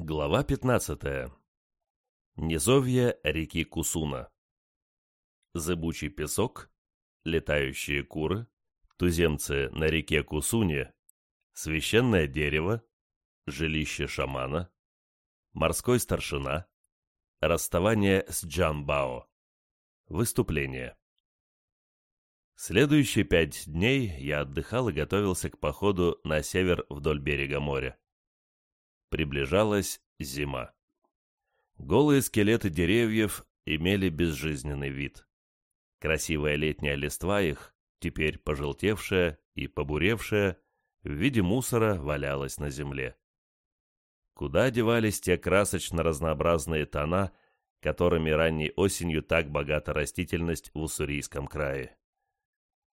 Глава 15. Низовье реки Кусуна. Зыбучий песок, летающие куры, туземцы на реке Кусуне, священное дерево, жилище шамана, морской старшина, расставание с Джамбао, выступление. Следующие пять дней я отдыхал и готовился к походу на север вдоль берега моря. Приближалась зима. Голые скелеты деревьев имели безжизненный вид. Красивая летняя листва их, теперь пожелтевшая и побуревшая, в виде мусора валялась на земле. Куда девались те красочно-разнообразные тона, которыми ранней осенью так богата растительность в Уссурийском крае?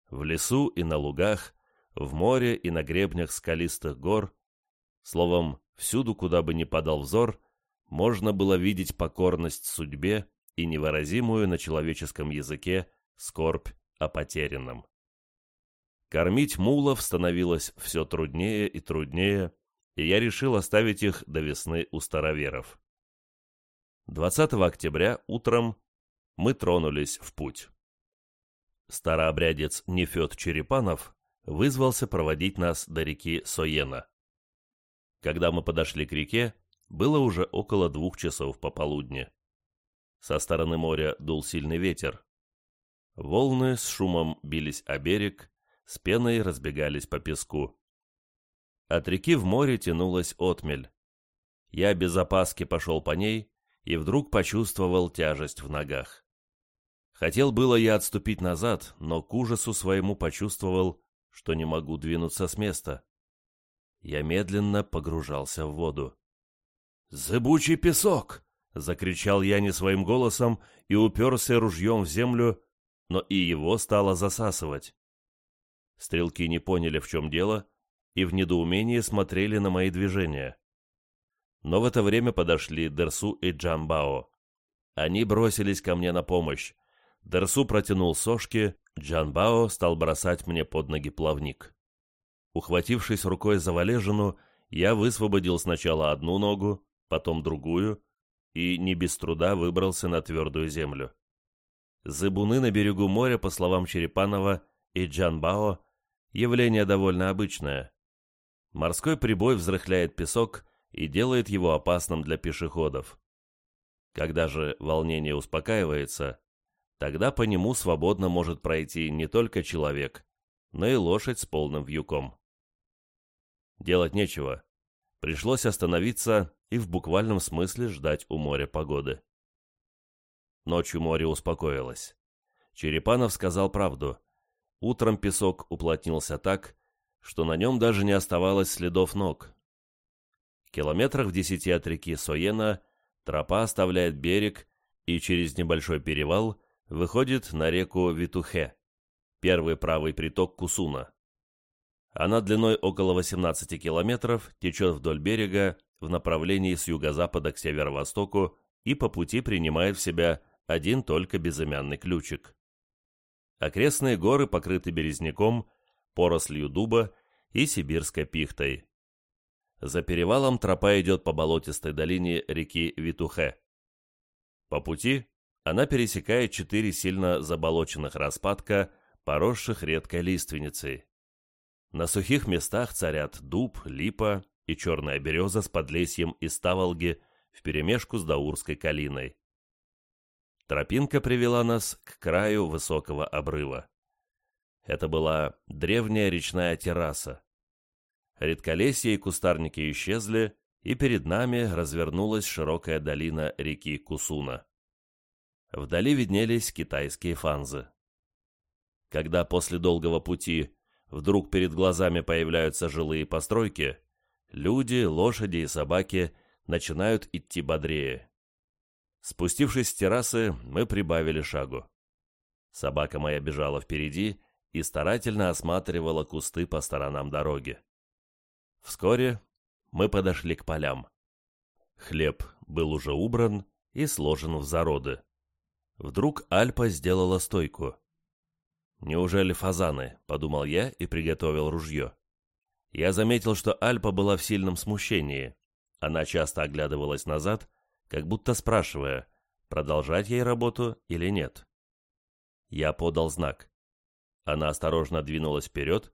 В лесу и на лугах, в море и на гребнях скалистых гор, словом, Всюду, куда бы ни подал взор, можно было видеть покорность судьбе и невыразимую на человеческом языке скорбь о потерянном. Кормить мулов становилось все труднее и труднее, и я решил оставить их до весны у староверов. 20 октября утром мы тронулись в путь. Старообрядец Нефед Черепанов вызвался проводить нас до реки Соена. Когда мы подошли к реке, было уже около двух часов пополудни. Со стороны моря дул сильный ветер. Волны с шумом бились о берег, с пеной разбегались по песку. От реки в море тянулась отмель. Я без опаски пошел по ней и вдруг почувствовал тяжесть в ногах. Хотел было я отступить назад, но к ужасу своему почувствовал, что не могу двинуться с места. Я медленно погружался в воду. «Зыбучий песок!» — закричал я не своим голосом и уперся ружьем в землю, но и его стало засасывать. Стрелки не поняли, в чем дело, и в недоумении смотрели на мои движения. Но в это время подошли Дерсу и Джамбао. Они бросились ко мне на помощь. Дерсу протянул сошки, Джанбао стал бросать мне под ноги плавник. Ухватившись рукой за валежину, я высвободил сначала одну ногу, потом другую, и не без труда выбрался на твердую землю. Зыбуны на берегу моря, по словам Черепанова и Джанбао, явление довольно обычное. Морской прибой взрыхляет песок и делает его опасным для пешеходов. Когда же волнение успокаивается, тогда по нему свободно может пройти не только человек, но и лошадь с полным вьюком. Делать нечего. Пришлось остановиться и в буквальном смысле ждать у моря погоды. Ночью море успокоилось. Черепанов сказал правду. Утром песок уплотнился так, что на нем даже не оставалось следов ног. Километрах в десяти от реки Соена тропа оставляет берег и через небольшой перевал выходит на реку Витухе, первый правый приток Кусуна. Она длиной около 18 километров течет вдоль берега в направлении с юго-запада к северо-востоку и по пути принимает в себя один только безымянный ключик. Окрестные горы покрыты березняком, порослью дуба и сибирской пихтой. За перевалом тропа идет по болотистой долине реки Витухе. По пути она пересекает четыре сильно заболоченных распадка, поросших редкой лиственницей. На сухих местах царят дуб, липа и черная береза с подлесьем из таволги вперемешку с даурской калиной. Тропинка привела нас к краю высокого обрыва. Это была древняя речная терраса. Редколесье и кустарники исчезли, и перед нами развернулась широкая долина реки Кусуна. Вдали виднелись китайские фанзы. Когда после долгого пути вдруг перед глазами появляются жилые постройки, люди, лошади и собаки начинают идти бодрее. Спустившись с террасы, мы прибавили шагу. Собака моя бежала впереди и старательно осматривала кусты по сторонам дороги. Вскоре мы подошли к полям. Хлеб был уже убран и сложен в зароды. Вдруг Альпа сделала стойку. «Неужели фазаны?» — подумал я и приготовил ружье. Я заметил, что Альпа была в сильном смущении. Она часто оглядывалась назад, как будто спрашивая, продолжать ей работу или нет. Я подал знак. Она осторожно двинулась вперед,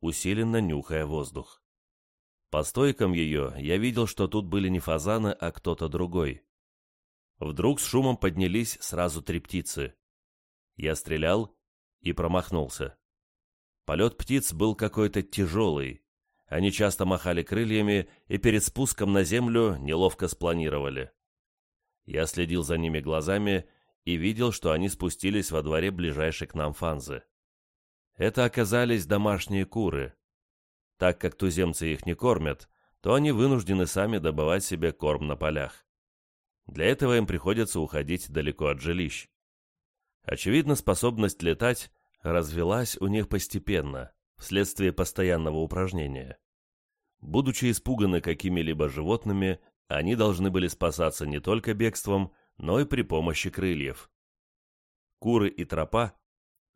усиленно нюхая воздух. По стойкам ее я видел, что тут были не фазаны, а кто-то другой. Вдруг с шумом поднялись сразу три птицы. Я стрелял и промахнулся. Полет птиц был какой-то тяжелый. Они часто махали крыльями и перед спуском на землю неловко спланировали. Я следил за ними глазами и видел, что они спустились во дворе ближайшей к нам фанзы. Это оказались домашние куры. Так как туземцы их не кормят, то они вынуждены сами добывать себе корм на полях. Для этого им приходится уходить далеко от жилищ. Очевидно, способность летать развелась у них постепенно, вследствие постоянного упражнения. Будучи испуганы какими-либо животными, они должны были спасаться не только бегством, но и при помощи крыльев. Куры и тропа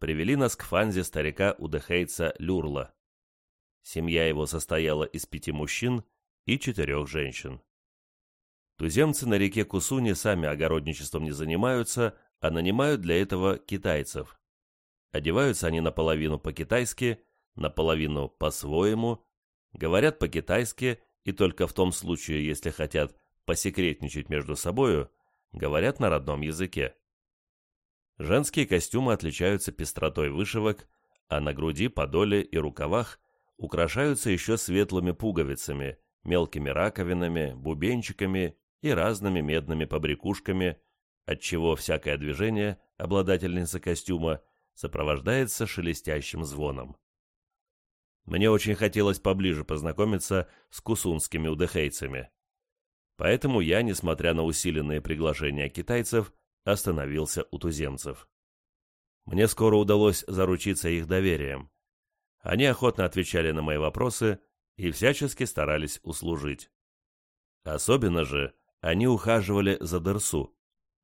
привели нас к фанзе старика Удехейца Люрла. Семья его состояла из пяти мужчин и четырех женщин. Туземцы на реке Кусуни сами огородничеством не занимаются, а нанимают для этого китайцев. Одеваются они наполовину по-китайски, наполовину по-своему, говорят по-китайски и только в том случае, если хотят посекретничать между собою, говорят на родном языке. Женские костюмы отличаются пестротой вышивок, а на груди, подоле и рукавах украшаются еще светлыми пуговицами, мелкими раковинами, бубенчиками и разными медными побрякушками, отчего всякое движение обладательницы костюма сопровождается шелестящим звоном. Мне очень хотелось поближе познакомиться с кусунскими удыхейцами. Поэтому я, несмотря на усиленные приглашения китайцев, остановился у туземцев. Мне скоро удалось заручиться их доверием. Они охотно отвечали на мои вопросы и всячески старались услужить. Особенно же они ухаживали за Дерсу.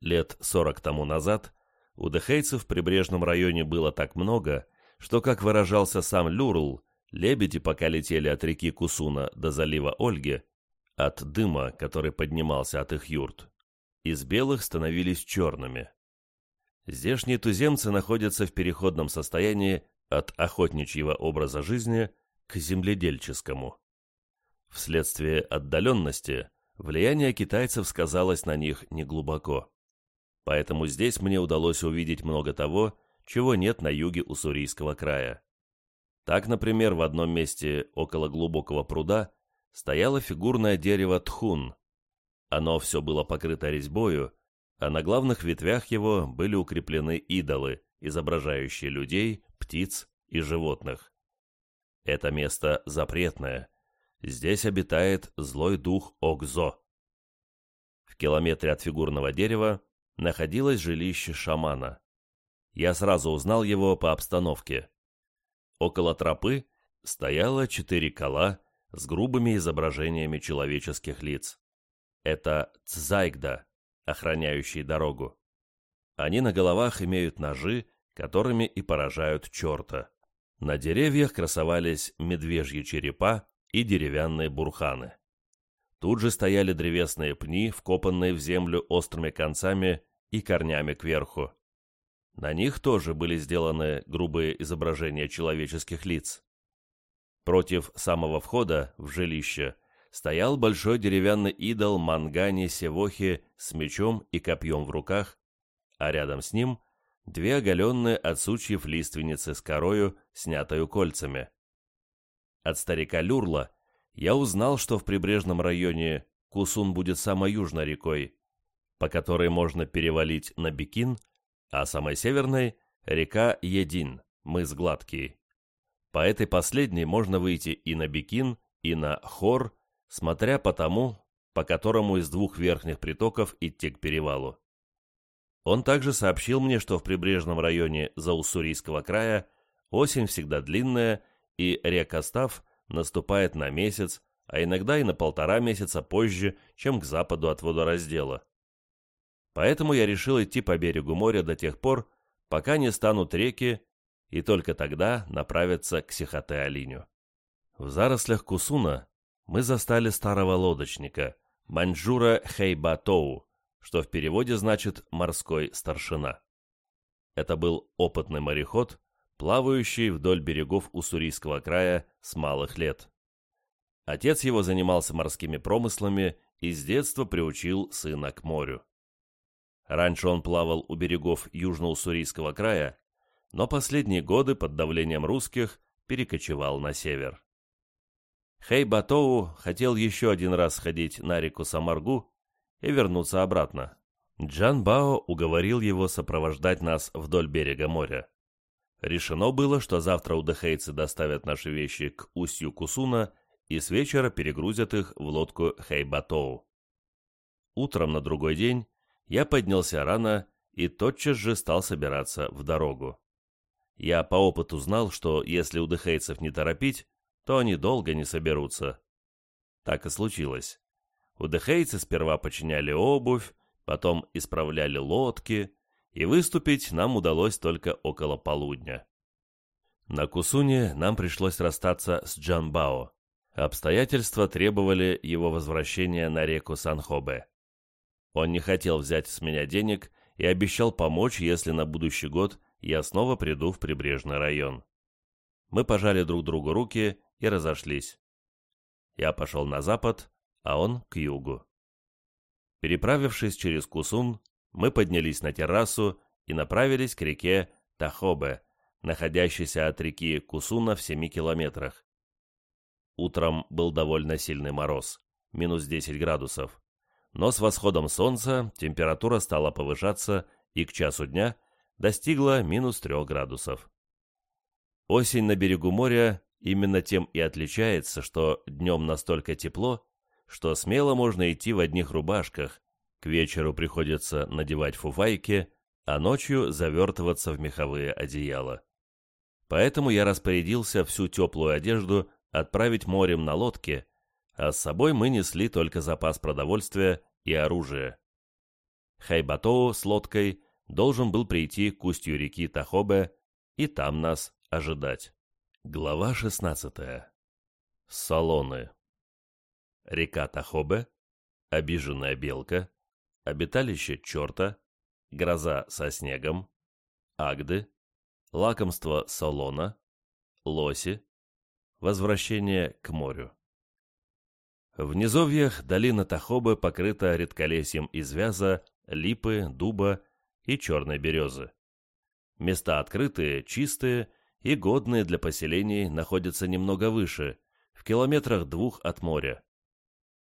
Лет сорок тому назад у дехейцев в прибрежном районе было так много, что, как выражался сам Люрл, лебеди пока летели от реки Кусуна до залива Ольги, от дыма, который поднимался от их юрт, из белых становились черными. Здешние туземцы находятся в переходном состоянии от охотничьего образа жизни к земледельческому. Вследствие отдаленности влияние китайцев сказалось на них неглубоко. Поэтому здесь мне удалось увидеть много того, чего нет на юге Уссурийского края. Так, например, в одном месте около глубокого пруда стояло фигурное дерево тхун. Оно все было покрыто резьбою, а на главных ветвях его были укреплены идолы, изображающие людей, птиц и животных. Это место запретное. Здесь обитает злой дух Огзо. В километре от фигурного дерева находилось жилище шамана. Я сразу узнал его по обстановке. Около тропы стояло четыре кола с грубыми изображениями человеческих лиц. Это цзайгда, охраняющие дорогу. Они на головах имеют ножи, которыми и поражают черта. На деревьях красовались медвежьи черепа и деревянные бурханы. Тут же стояли древесные пни, вкопанные в землю острыми концами и корнями кверху. На них тоже были сделаны грубые изображения человеческих лиц. Против самого входа в жилище стоял большой деревянный идол Мангани Севохи с мечом и копьем в руках, а рядом с ним две оголенные от сучьев лиственницы с корою, снятою кольцами. От старика Люрла я узнал, что в прибрежном районе Кусун будет самой южной рекой, по которой можно перевалить на Бикин, а самой северной – река Един, мыс Гладкий. По этой последней можно выйти и на Бикин, и на Хор, смотря по тому, по которому из двух верхних притоков идти к перевалу. Он также сообщил мне, что в прибрежном районе Зауссурийского края осень всегда длинная, и река Став наступает на месяц, а иногда и на полтора месяца позже, чем к западу от водораздела. Поэтому я решил идти по берегу моря до тех пор, пока не станут реки, и только тогда направиться к Сихоте-Алиню. В зарослях Кусуна мы застали старого лодочника, Маньчжура Хэйбатоу, что в переводе значит «морской старшина». Это был опытный мореход, плавающий вдоль берегов Уссурийского края с малых лет. Отец его занимался морскими промыслами и с детства приучил сына к морю. Раньше он плавал у берегов Южно-Уссурийского края, но последние годы под давлением русских перекочевал на север. Хэй Батоу хотел еще один раз сходить на реку Самаргу и вернуться обратно. Джан Бао уговорил его сопровождать нас вдоль берега моря. Решено было, что завтра удэхейцы доставят наши вещи к устью Кусуна и с вечера перегрузят их в лодку Хэйбатоу. Утром на другой день я поднялся рано и тотчас же стал собираться в дорогу. Я по опыту знал, что если удэхейцев не торопить, то они долго не соберутся. Так и случилось. Удэхейцы сперва починяли обувь, потом исправляли лодки, и выступить нам удалось только около полудня. На Кусуне нам пришлось расстаться с Джанбао. Обстоятельства требовали его возвращения на реку Санхобе. Он не хотел взять с меня денег и обещал помочь, если на будущий год я снова приду в прибрежный район. Мы пожали друг другу руки и разошлись. Я пошел на запад, а он к югу. Переправившись через Кусун, мы поднялись на террасу и направились к реке Тахобе, находящейся от реки Кусуна в 7 километрах. Утром был довольно сильный мороз, минус 10 градусов, но с восходом солнца температура стала повышаться и к часу дня достигла минус 3 градусов. Осень на берегу моря именно тем и отличается, что днем настолько тепло, что смело можно идти в одних рубашках, к вечеру приходится надевать фуфайки, а ночью завертываться в меховые одеяла. Поэтому я распорядился всю теплую одежду отправить морем на лодке, а с собой мы несли только запас продовольствия и оружия. Хайбатоу с лодкой должен был прийти к устью реки Тахобе и там нас ожидать. Глава 16. Салоны. Река Тахобе, обиженная белка, обиталище черта, гроза со снегом, агды, лакомство салона, лоси, возвращение к морю. В низовьях долина Тахобы покрыта редколесьем из вяза, липы, дуба и черной березы. Места открытые, чистые и годные для поселений находятся немного выше, в километрах двух от моря.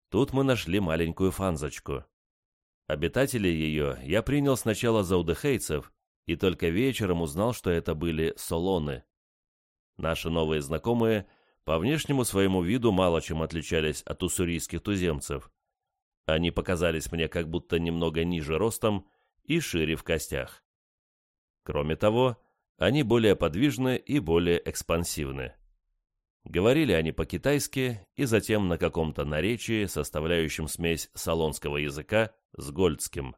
Тут мы нашли маленькую фанзочку. Обитателей ее я принял сначала за удыхейцев, и только вечером узнал, что это были солоны. Наши новые знакомые по внешнему своему виду мало чем отличались от уссурийских туземцев. Они показались мне как будто немного ниже ростом и шире в костях. Кроме того, они более подвижны и более экспансивны. Говорили они по-китайски и затем на каком-то наречии, составляющем смесь салонского языка с гольдским.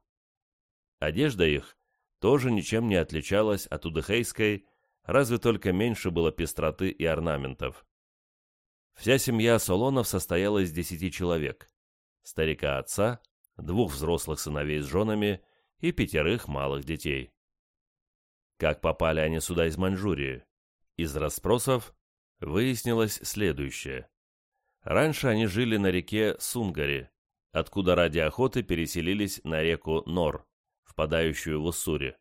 Одежда их тоже ничем не отличалась от удыхейской, разве только меньше было пестроты и орнаментов. Вся семья Солонов состояла из десяти человек. Старика отца, двух взрослых сыновей с женами и пятерых малых детей. Как попали они сюда из Маньчжурии? Из расспросов выяснилось следующее. Раньше они жили на реке Сунгари, откуда ради охоты переселились на реку Нор, впадающую в Уссури.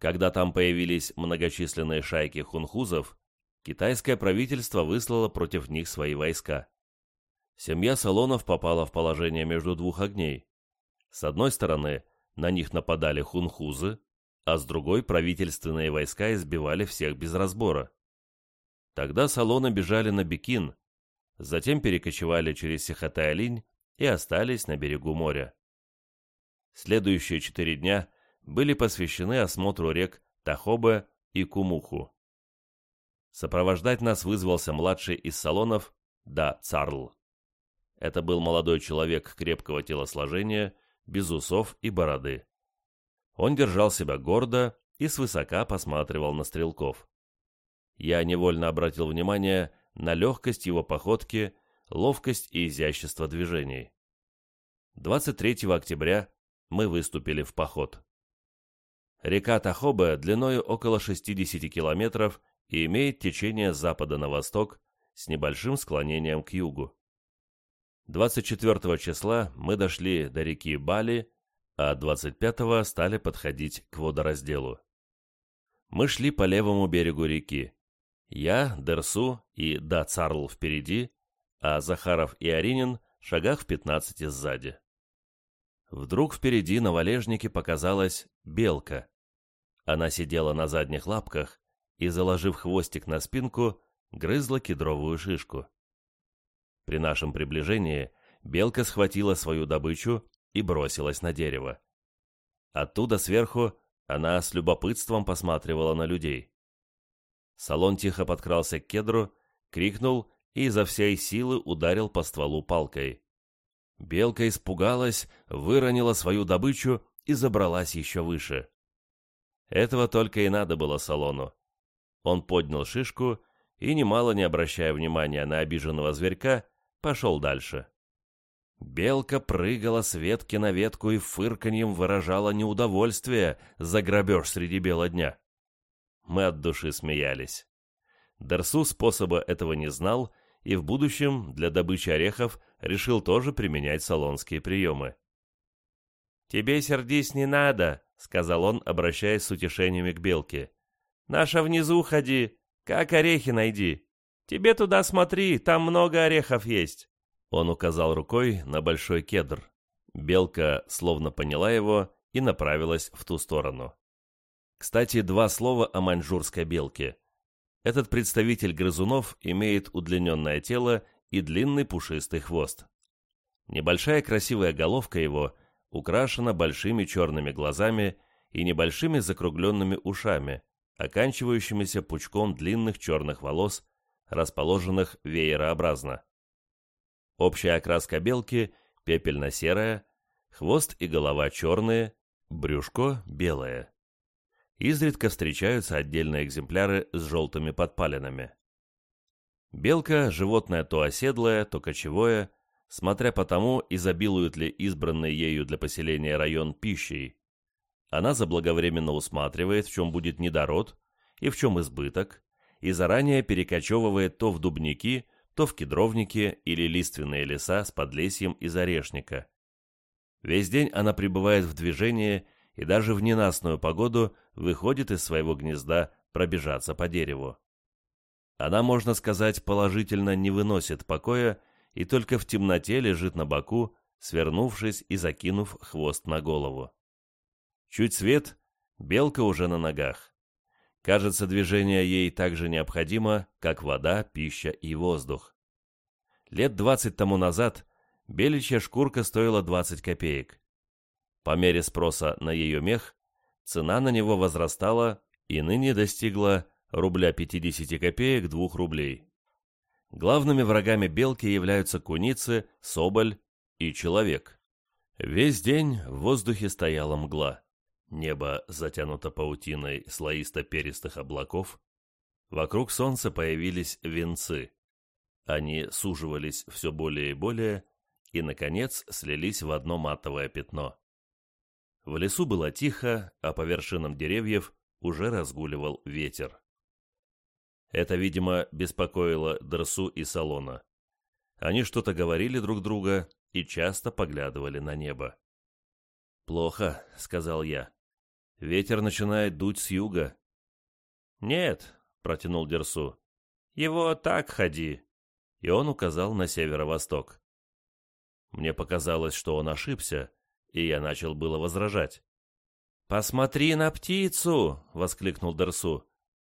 Когда там появились многочисленные шайки хунхузов, китайское правительство выслало против них свои войска. Семья Салонов попала в положение между двух огней. С одной стороны, на них нападали хунхузы, а с другой правительственные войска избивали всех без разбора. Тогда Салоны бежали на Бекин, затем перекочевали через Сихотай-Алинь и остались на берегу моря. Следующие четыре дня были посвящены осмотру рек Тахобе и Кумуху. Сопровождать нас вызвался младший из салонов Да Царл. Это был молодой человек крепкого телосложения, без усов и бороды. Он держал себя гордо и свысока посматривал на стрелков. Я невольно обратил внимание на легкость его походки ловкость и изящество движений. 23 октября мы выступили в поход. Река Тахоба длиною около 60 километров и имеет течение с запада на восток с небольшим склонением к югу. 24 числа мы дошли до реки Бали, а 25 стали подходить к водоразделу. Мы шли по левому берегу реки. Я, Дерсу и Дацарл впереди, а Захаров и Аринин в шагах в 15 сзади. Вдруг впереди на валежнике показалась белка. Она сидела на задних лапках и, заложив хвостик на спинку, грызла кедровую шишку. При нашем приближении белка схватила свою добычу и бросилась на дерево. Оттуда сверху она с любопытством посматривала на людей. Салон тихо подкрался к кедру, крикнул и изо всей силы ударил по стволу палкой. Белка испугалась, выронила свою добычу и забралась еще выше. Этого только и надо было салону. Он поднял шишку и, немало не обращая внимания на обиженного зверька, пошел дальше. Белка прыгала с ветки на ветку и фырканьем выражала неудовольствие за грабеж среди бела дня. Мы от души смеялись. Дарсу способа этого не знал и в будущем для добычи орехов решил тоже применять салонские приемы. «Тебе сердись не надо», — сказал он, обращаясь с утешениями к белке. «Наша внизу ходи, как орехи найди. Тебе туда смотри, там много орехов есть». Он указал рукой на большой кедр. Белка словно поняла его и направилась в ту сторону. Кстати, два слова о маньчжурской белке. Этот представитель грызунов имеет удлиненное тело и длинный пушистый хвост. Небольшая красивая головка его украшена большими черными глазами и небольшими закругленными ушами, оканчивающимися пучком длинных черных волос, расположенных веерообразно. Общая окраска белки пепельно-серая, хвост и голова черные, брюшко белое. Изредка встречаются отдельные экземпляры с желтыми подпалинами. Белка – животное то оседлое, то кочевое, смотря по тому, изобилует ли избранный ею для поселения район пищей. Она заблаговременно усматривает, в чем будет недород и в чем избыток, и заранее перекочевывает то в дубники, то в кедровники или лиственные леса с подлесьем из орешника. Весь день она пребывает в движении и даже в ненастную погоду выходит из своего гнезда пробежаться по дереву. Она, можно сказать, положительно не выносит покоя и только в темноте лежит на боку, свернувшись и закинув хвост на голову. Чуть свет, белка уже на ногах. Кажется, движение ей так же необходимо, как вода, пища и воздух. Лет двадцать тому назад беличья шкурка стоила 20 копеек. По мере спроса на ее мех, цена на него возрастала и ныне достигла рубля 50 копеек 2 рублей. Главными врагами белки являются куницы, соболь и человек. Весь день в воздухе стояла мгла. Небо затянуто паутиной слоисто-перистых облаков. Вокруг солнца появились венцы. Они суживались все более и более, и, наконец, слились в одно матовое пятно. В лесу было тихо, а по вершинам деревьев уже разгуливал ветер. Это, видимо, беспокоило Дрсу и Салона. Они что-то говорили друг друга и часто поглядывали на небо. «Плохо», — сказал я. «Ветер начинает дуть с юга». «Нет», — протянул Дерсу. «Его так ходи». И он указал на северо-восток. Мне показалось, что он ошибся, и я начал было возражать. «Посмотри на птицу!» — воскликнул Дерсу.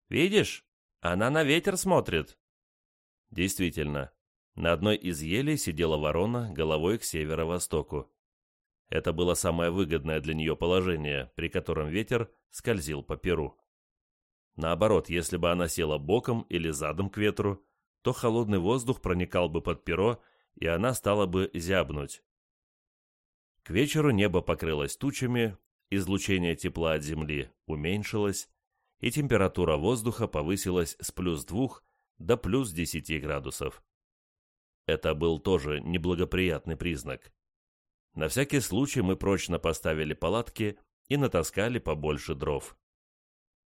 «Видишь, она на ветер смотрит». Действительно, на одной из елей сидела ворона головой к северо-востоку. Это было самое выгодное для нее положение, при котором ветер скользил по перу. Наоборот, если бы она села боком или задом к ветру, то холодный воздух проникал бы под перо, и она стала бы зябнуть. К вечеру небо покрылось тучами, излучение тепла от земли уменьшилось, и температура воздуха повысилась с плюс двух до плюс десяти градусов. Это был тоже неблагоприятный признак. На всякий случай мы прочно поставили палатки и натаскали побольше дров.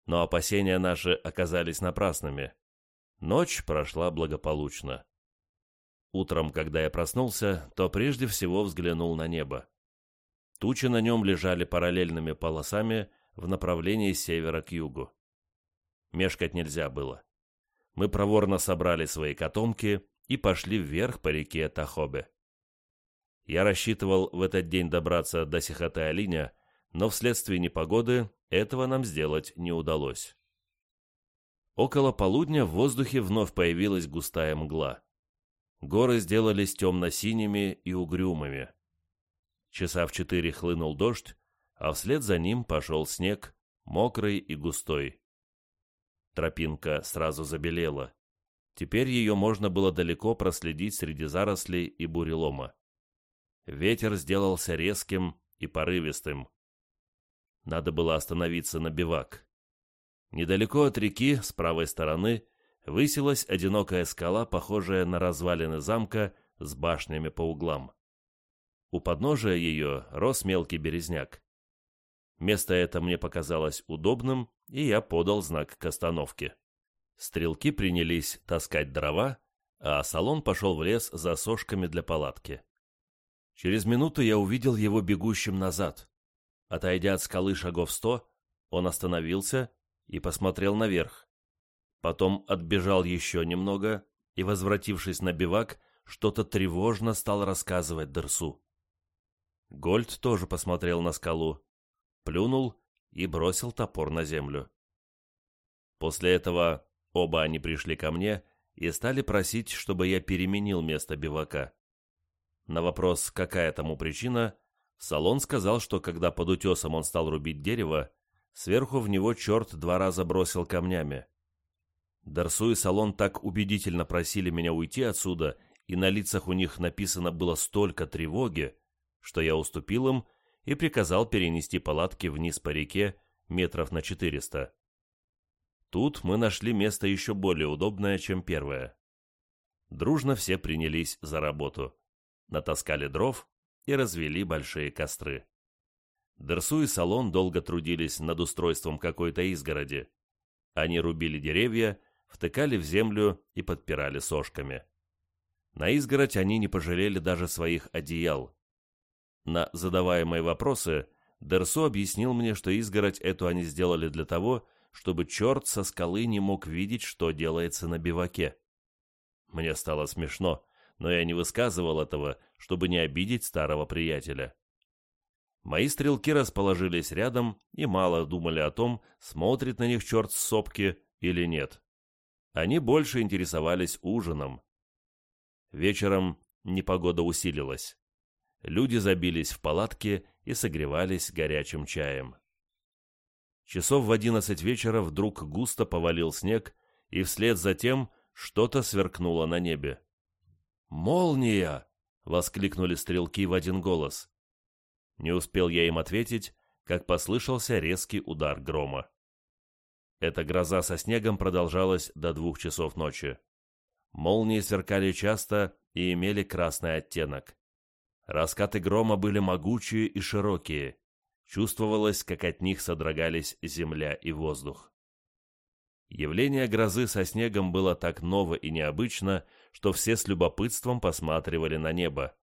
Но опасения наши оказались напрасными. Ночь прошла благополучно. Утром, когда я проснулся, то прежде всего взглянул на небо. Тучи на нем лежали параллельными полосами в направлении севера к югу. Мешкать нельзя было. Мы проворно собрали свои котомки и пошли вверх по реке Тахобе. Я рассчитывал в этот день добраться до Сихоте-Алиня, но вследствие непогоды этого нам сделать не удалось. Около полудня в воздухе вновь появилась густая мгла. Горы сделались темно-синими и угрюмыми. Часа в четыре хлынул дождь, а вслед за ним пошел снег, мокрый и густой. Тропинка сразу забелела. Теперь ее можно было далеко проследить среди зарослей и бурелома. Ветер сделался резким и порывистым. Надо было остановиться на бивак. Недалеко от реки, с правой стороны, высилась одинокая скала, похожая на развалины замка с башнями по углам. У подножия ее рос мелкий березняк. Место это мне показалось удобным, и я подал знак к остановке. Стрелки принялись таскать дрова, а салон пошел в лес за сошками для палатки. Через минуту я увидел его бегущим назад. Отойдя от скалы шагов сто, он остановился и посмотрел наверх. Потом отбежал еще немного и, возвратившись на бивак, что-то тревожно стал рассказывать Дерсу. Гольд тоже посмотрел на скалу, плюнул и бросил топор на землю. После этого оба они пришли ко мне и стали просить, чтобы я переменил место бивака. На вопрос, какая тому причина, Салон сказал, что когда под утесом он стал рубить дерево, сверху в него черт два раза бросил камнями. Дарсу и Салон так убедительно просили меня уйти отсюда, и на лицах у них написано было столько тревоги, что я уступил им и приказал перенести палатки вниз по реке метров на четыреста. Тут мы нашли место еще более удобное, чем первое. Дружно все принялись за работу. Натаскали дров и развели большие костры. Дерсу и Салон долго трудились над устройством какой-то изгороди. Они рубили деревья, втыкали в землю и подпирали сошками. На изгородь они не пожалели даже своих одеял. На задаваемые вопросы Дерсу объяснил мне, что изгородь эту они сделали для того, чтобы черт со скалы не мог видеть, что делается на биваке. Мне стало смешно, но я не высказывал этого, чтобы не обидеть старого приятеля. Мои стрелки расположились рядом и мало думали о том, смотрит на них черт с сопки или нет. Они больше интересовались ужином. Вечером непогода усилилась. Люди забились в палатки и согревались горячим чаем. Часов в одиннадцать вечера вдруг густо повалил снег, и вслед за тем что-то сверкнуло на небе. «Молния!» — воскликнули стрелки в один голос. Не успел я им ответить, как послышался резкий удар грома. Эта гроза со снегом продолжалась до двух часов ночи. Молнии сверкали часто и имели красный оттенок. Раскаты грома были могучие и широкие. Чувствовалось, как от них содрогались земля и воздух. Явление грозы со снегом было так ново и необычно, что все с любопытством посматривали на небо.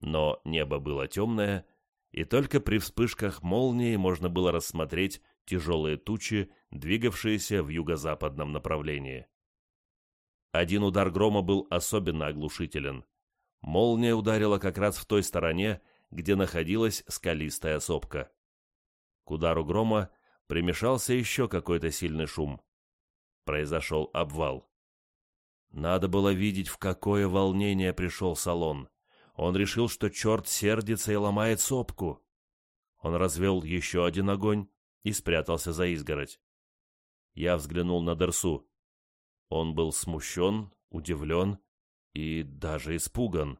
Но небо было темное, и только при вспышках молнии можно было рассмотреть тяжелые тучи, двигавшиеся в юго-западном направлении. Один удар грома был особенно оглушителен. Молния ударила как раз в той стороне, где находилась скалистая сопка. К удару грома примешался еще какой-то сильный шум произошел обвал. Надо было видеть, в какое волнение пришел салон. Он решил, что черт сердится и ломает сопку. Он развел еще один огонь и спрятался за изгородь. Я взглянул на Дерсу. Он был смущен, удивлен и даже испуган.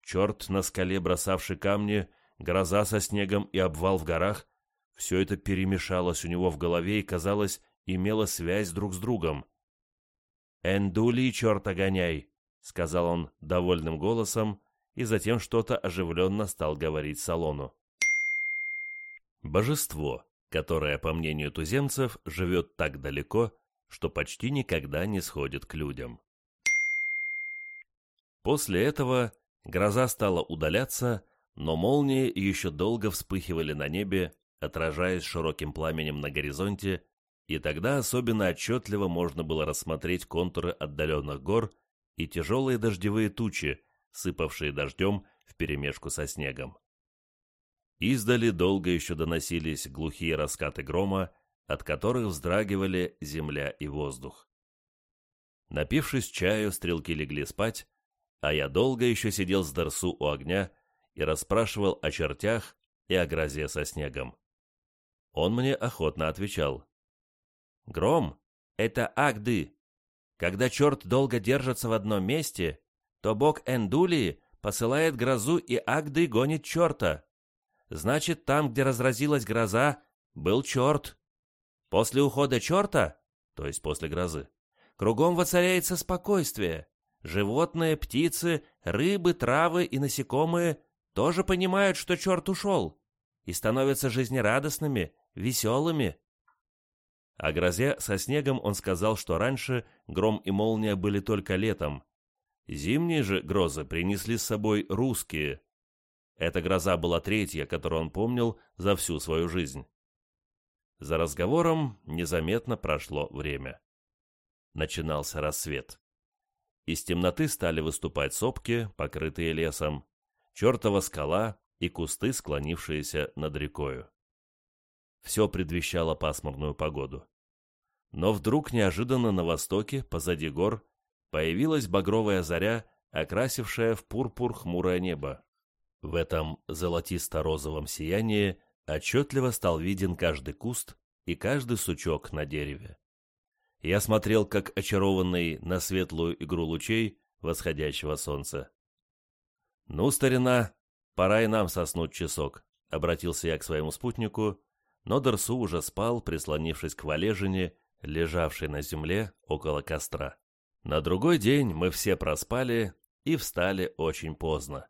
Черт на скале, бросавший камни, гроза со снегом и обвал в горах — все это перемешалось у него в голове и, казалось, имела связь друг с другом. «Эндули, черта гоняй!» — сказал он довольным голосом и затем что-то оживленно стал говорить салону. Божество, которое, по мнению туземцев, живет так далеко, что почти никогда не сходит к людям. После этого гроза стала удаляться, но молнии еще долго вспыхивали на небе, отражаясь широким пламенем на горизонте, и тогда особенно отчетливо можно было рассмотреть контуры отдаленных гор и тяжелые дождевые тучи, сыпавшие дождем вперемешку со снегом. Издали долго еще доносились глухие раскаты грома, от которых вздрагивали земля и воздух. Напившись чаю, стрелки легли спать, а я долго еще сидел с Дарсу у огня и расспрашивал о чертях и о грозе со снегом. Он мне охотно отвечал. «Гром — это Агды. Когда черт долго держится в одном месте, то бог Эндулии посылает грозу, и Агды гонит черта. Значит, там, где разразилась гроза, был черт. После ухода черта, то есть после грозы, кругом воцаряется спокойствие. Животные, птицы, рыбы, травы и насекомые тоже понимают, что черт ушел, и становятся жизнерадостными, веселыми. О грозе со снегом он сказал, что раньше гром и молния были только летом. Зимние же грозы принесли с собой русские. Эта гроза была третья, которую он помнил за всю свою жизнь. За разговором незаметно прошло время. Начинался рассвет. Из темноты стали выступать сопки, покрытые лесом, чертова скала и кусты, склонившиеся над рекою. Все предвещало пасмурную погоду. Но вдруг неожиданно на востоке, позади гор, появилась багровая заря, окрасившая в пурпур хмурое небо. В этом золотисто-розовом сиянии отчетливо стал виден каждый куст и каждый сучок на дереве. Я смотрел, как очарованный на светлую игру лучей восходящего солнца. «Ну, старина, пора и нам соснуть часок», — обратился я к своему спутнику, но Дерсу уже спал, прислонившись к валежине, лежавшей на земле около костра. На другой день мы все проспали и встали очень поздно.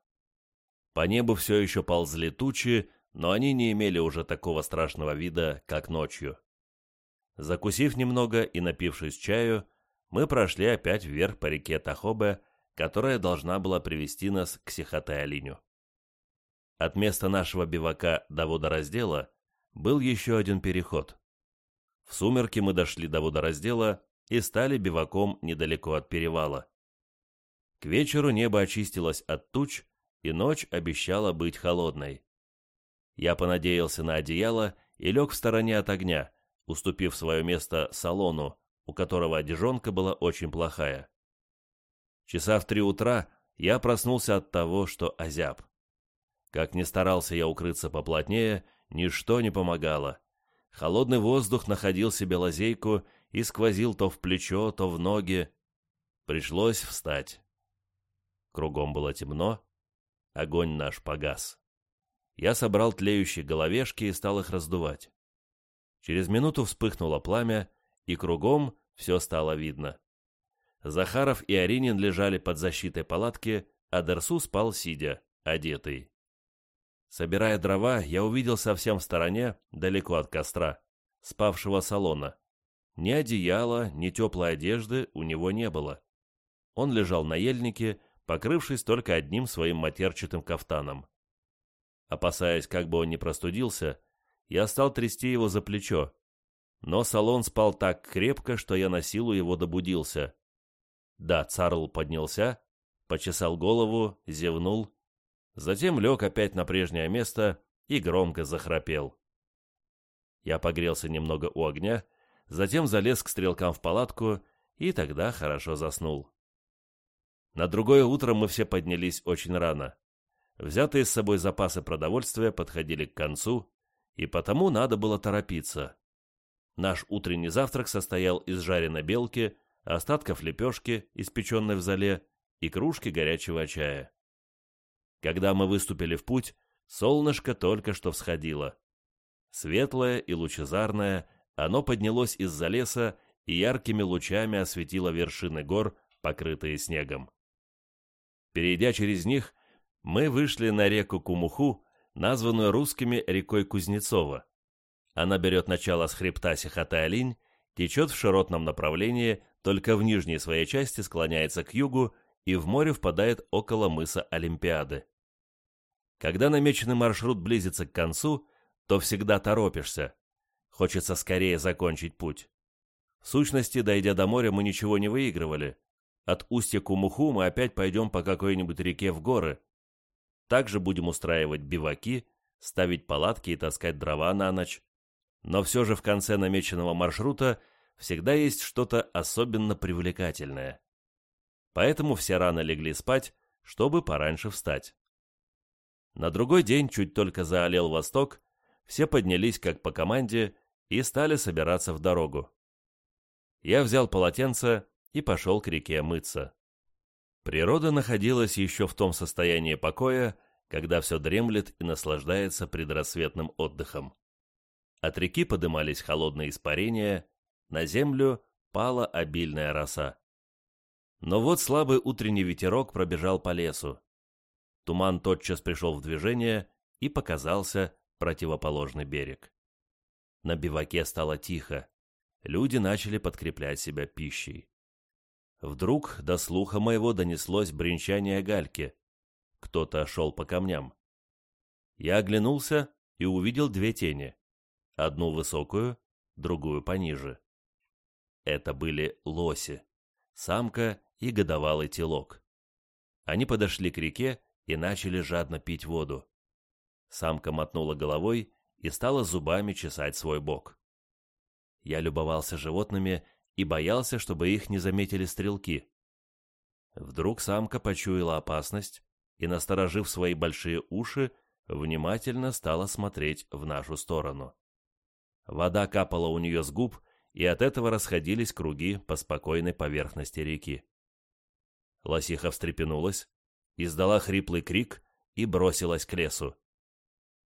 По небу все еще ползли тучи, но они не имели уже такого страшного вида, как ночью. Закусив немного и напившись чаю, мы прошли опять вверх по реке Тахобе, которая должна была привести нас к Сихоте-Алиню. От места нашего бивака до водораздела был еще один переход. В сумерки мы дошли до водораздела и стали биваком недалеко от перевала. К вечеру небо очистилось от туч, и ночь обещала быть холодной. Я понадеялся на одеяло и лег в стороне от огня, уступив свое место салону, у которого одежонка была очень плохая. Часа в три утра я проснулся от того, что озяб. Как ни старался я укрыться поплотнее, ничто не помогало. Холодный воздух находил себе лазейку и сквозил то в плечо, то в ноги. Пришлось встать. Кругом было темно, огонь наш погас. Я собрал тлеющие головешки и стал их раздувать. Через минуту вспыхнуло пламя, и кругом все стало видно. Захаров и Аринин лежали под защитой палатки, а Дерсу спал сидя, одетый. Собирая дрова, я увидел совсем в стороне, далеко от костра, спавшего салона. Ни одеяла, ни теплой одежды у него не было. Он лежал на ельнике, покрывшись только одним своим матерчатым кафтаном. Опасаясь, как бы он не простудился, я стал трясти его за плечо. Но салон спал так крепко, что я на силу его добудился. Да, Царл поднялся, почесал голову, зевнул, затем лег опять на прежнее место и громко захрапел. Я погрелся немного у огня, затем залез к стрелкам в палатку и тогда хорошо заснул. На другое утро мы все поднялись очень рано. Взятые с собой запасы продовольствия подходили к концу, и потому надо было торопиться. Наш утренний завтрак состоял из жареной белки, остатков лепешки, испеченной в зале, и кружки горячего чая. Когда мы выступили в путь, солнышко только что всходило. Светлое и лучезарное, оно поднялось из-за леса и яркими лучами осветило вершины гор, покрытые снегом. Перейдя через них, Мы вышли на реку Кумуху, названную русскими рекой Кузнецова. Она берет начало с хребта Сихотай-Алинь, течет в широтном направлении, только в нижней своей части склоняется к югу и в море впадает около мыса Олимпиады. Когда намеченный маршрут близится к концу, то всегда торопишься. Хочется скорее закончить путь. В сущности, дойдя до моря, мы ничего не выигрывали. От устья Кумуху мы опять пойдем по какой-нибудь реке в горы. Также будем устраивать биваки, ставить палатки и таскать дрова на ночь. Но все же в конце намеченного маршрута всегда есть что-то особенно привлекательное. Поэтому все рано легли спать, чтобы пораньше встать. На другой день, чуть только заолел восток, все поднялись как по команде и стали собираться в дорогу. Я взял полотенце и пошел к реке мыться. Природа находилась еще в том состоянии покоя, когда все дремлет и наслаждается предрассветным отдыхом. От реки подымались холодные испарения, на землю пала обильная роса. Но вот слабый утренний ветерок пробежал по лесу. Туман тотчас пришел в движение, и показался противоположный берег. На биваке стало тихо. Люди начали подкреплять себя пищей. Вдруг до слуха моего донеслось бренчание гальки. Кто-то шел по камням. Я оглянулся и увидел две тени. Одну высокую, другую пониже. Это были лоси, самка и годовалый телок. Они подошли к реке и начали жадно пить воду. Самка мотнула головой и стала зубами чесать свой бок. Я любовался животными и боялся, чтобы их не заметили стрелки. Вдруг самка почуяла опасность и, насторожив свои большие уши, внимательно стала смотреть в нашу сторону. Вода капала у нее с губ, и от этого расходились круги по спокойной поверхности реки. Лосиха встрепенулась, издала хриплый крик и бросилась к лесу.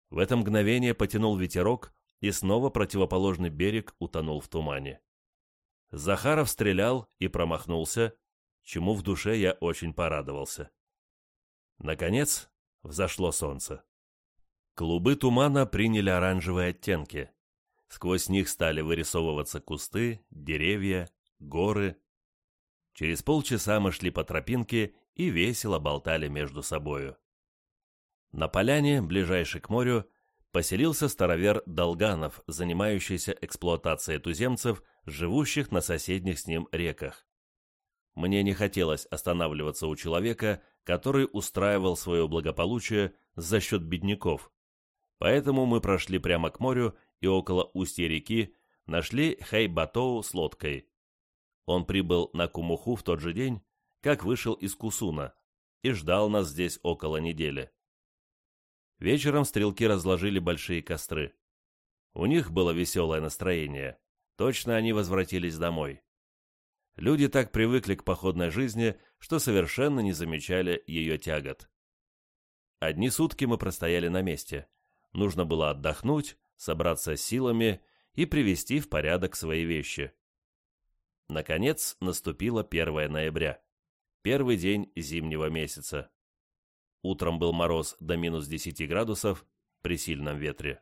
В это мгновение потянул ветерок, и снова противоположный берег утонул в тумане. Захаров стрелял и промахнулся, чему в душе я очень порадовался. Наконец взошло солнце. Клубы тумана приняли оранжевые оттенки. Сквозь них стали вырисовываться кусты, деревья, горы. Через полчаса мы шли по тропинке и весело болтали между собою. На поляне, ближайшей к морю, поселился старовер Долганов, занимающийся эксплуатацией туземцев, живущих на соседних с ним реках. Мне не хотелось останавливаться у человека, который устраивал свое благополучие за счет бедняков. Поэтому мы прошли прямо к морю и около устья реки нашли Хайбатоу с лодкой. Он прибыл на Кумуху в тот же день, как вышел из Кусуна, и ждал нас здесь около недели. Вечером стрелки разложили большие костры. У них было веселое настроение. Точно они возвратились домой. Люди так привыкли к походной жизни, что совершенно не замечали ее тягот. Одни сутки мы простояли на месте. Нужно было отдохнуть, собраться силами и привести в порядок свои вещи. Наконец наступило 1 ноября, первый день зимнего месяца. Утром был мороз до минус 10 градусов при сильном ветре.